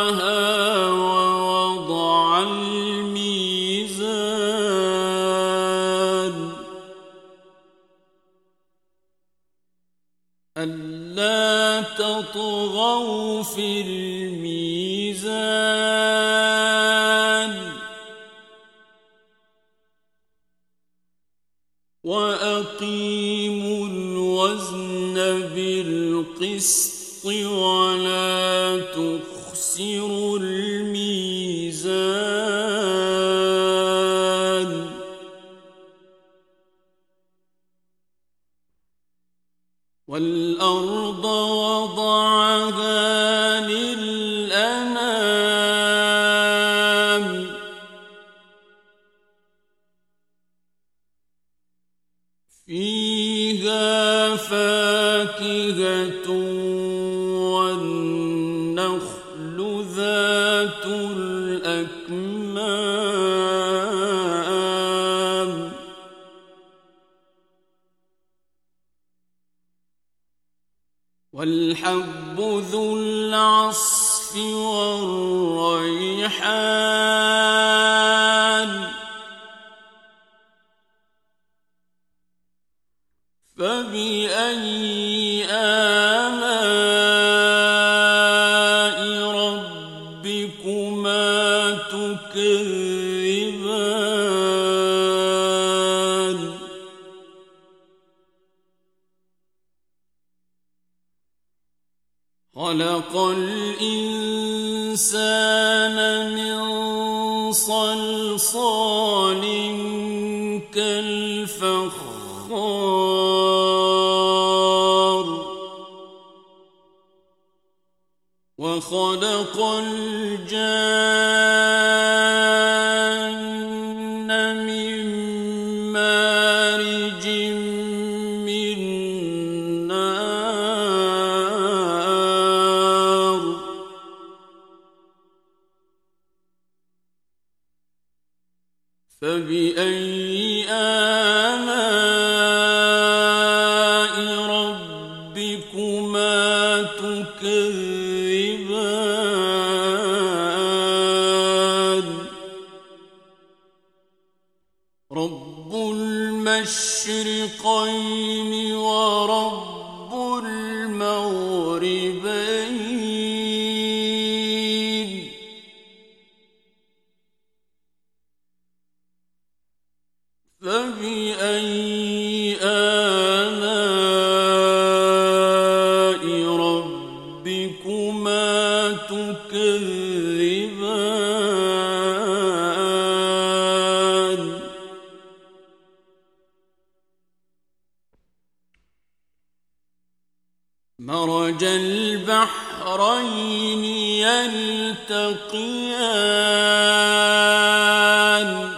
هوى والأرض وضعها بأي وخلق الجان المشرقين ورب جنتان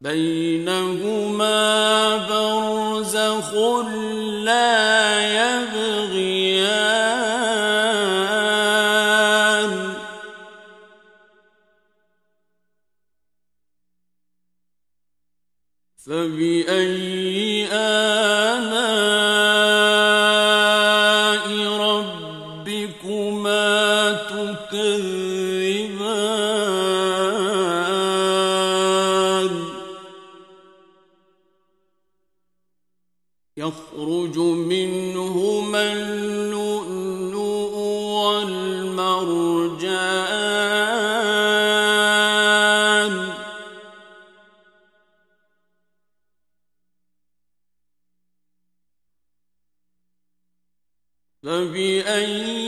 بينهما برزخ يخرج منهما اللؤلؤ والمرجان. فبأي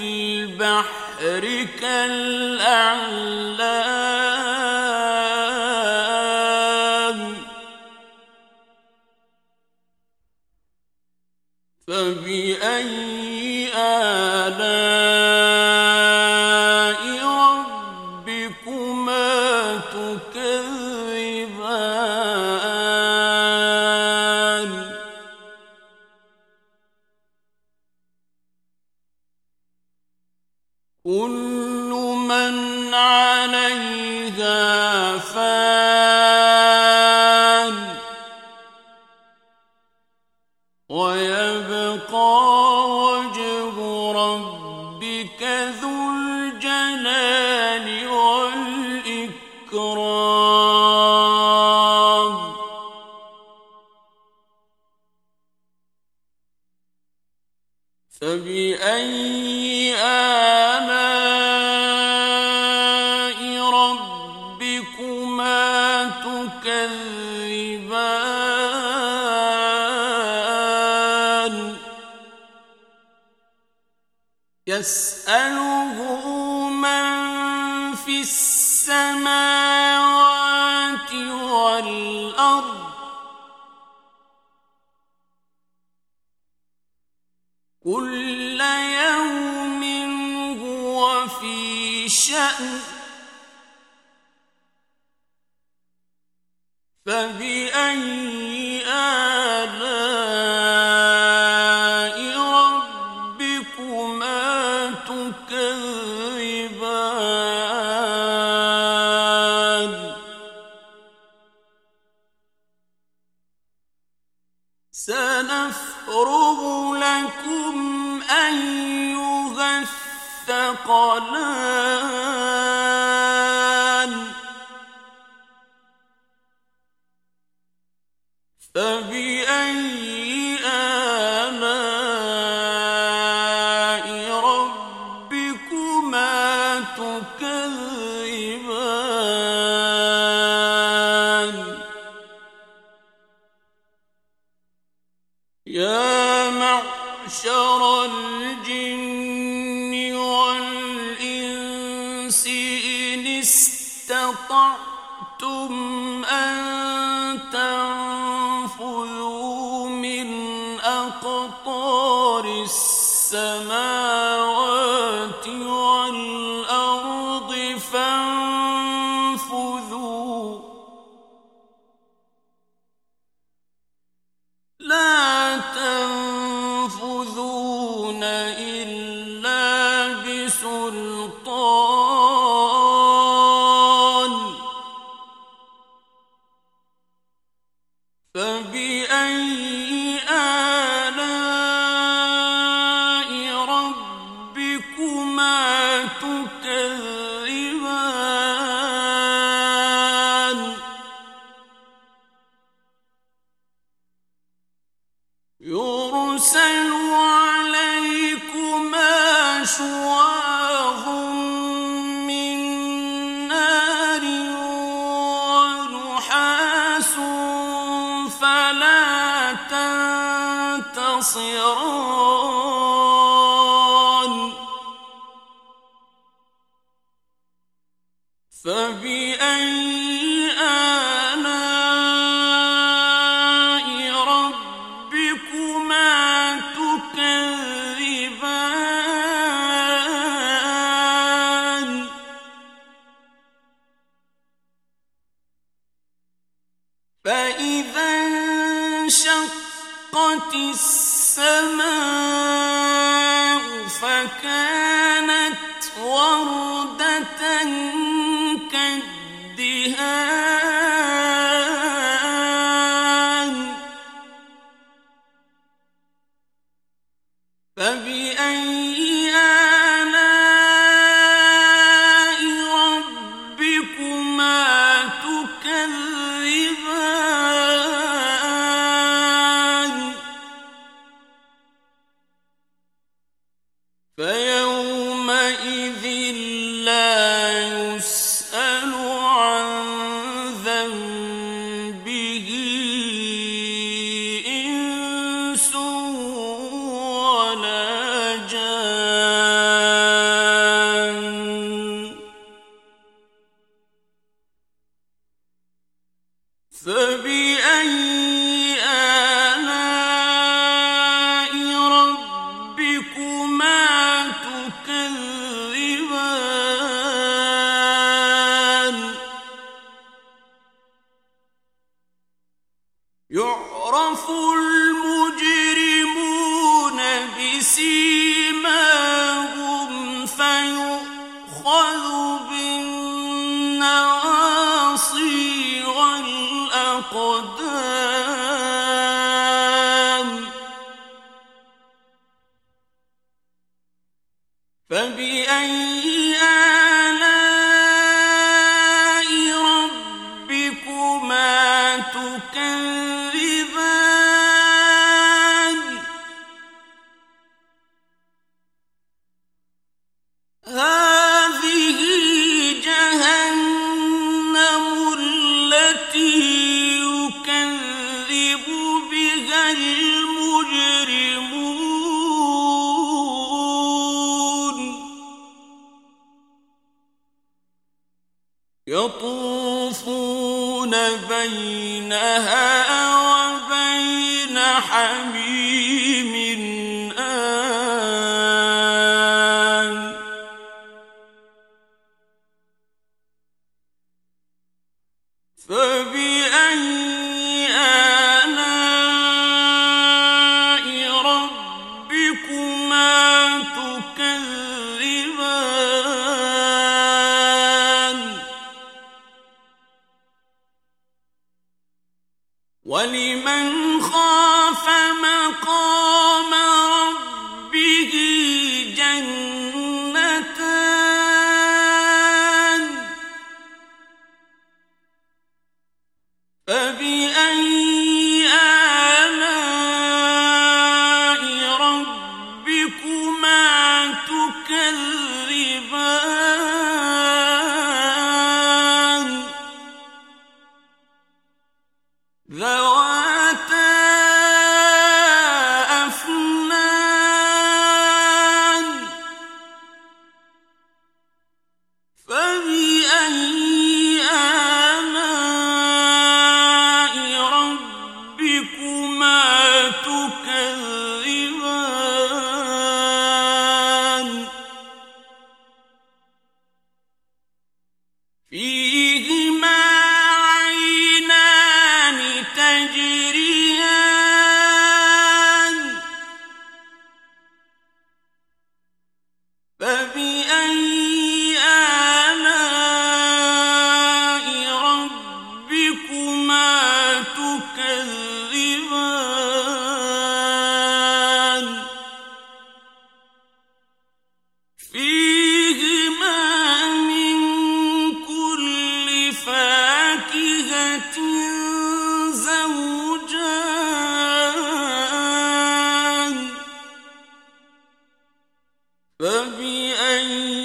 البحر كالأعلام. السماوات والأرض كل يوم هو في شأن يَكْرُهُ لَكُمْ أَيُّهَا الثَّقَلَانِ تم ربكما تكذبان فبأي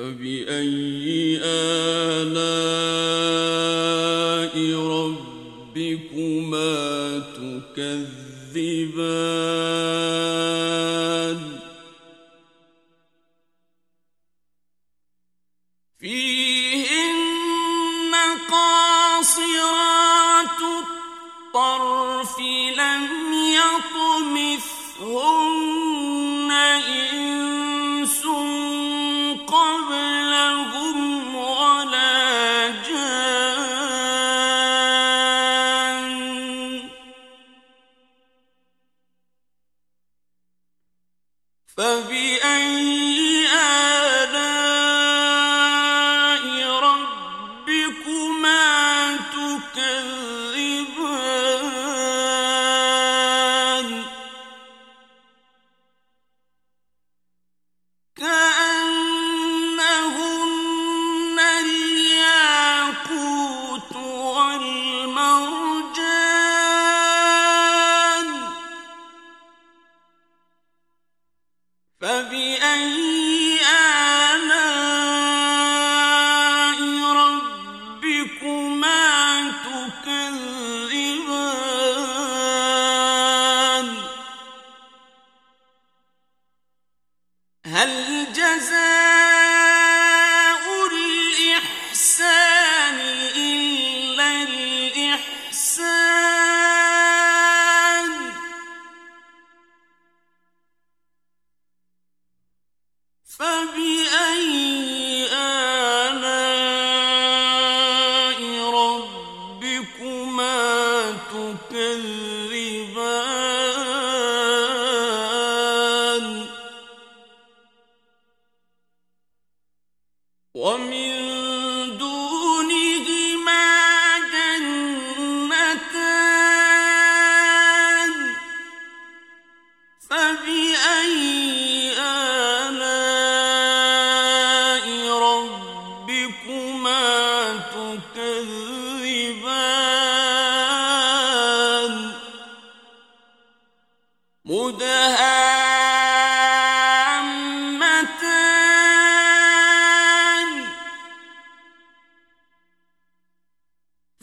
فبأي آلاء ربكما تكذبان ومن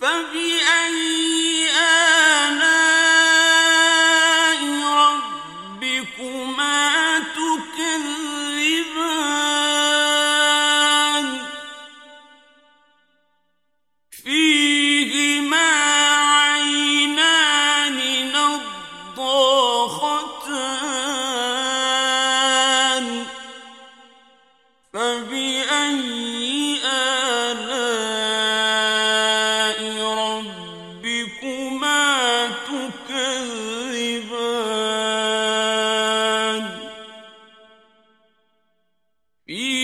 کبھی فيهما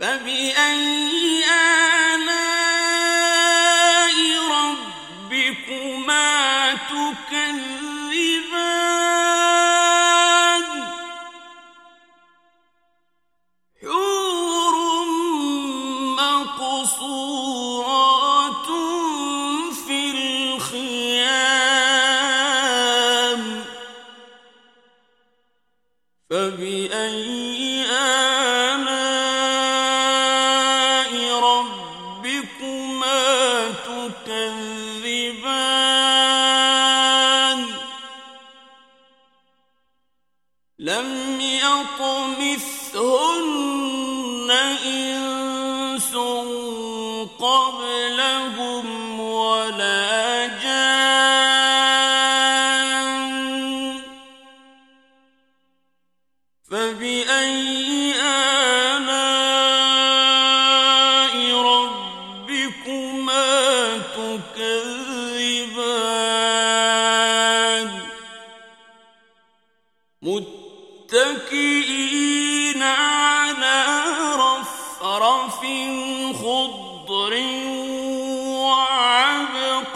فبأي لم يطمثهن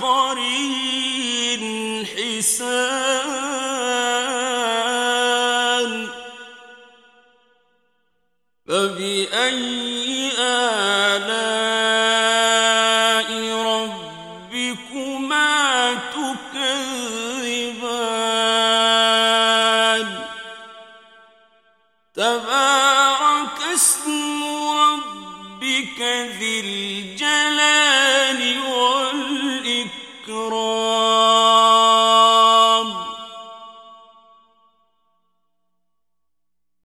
قریب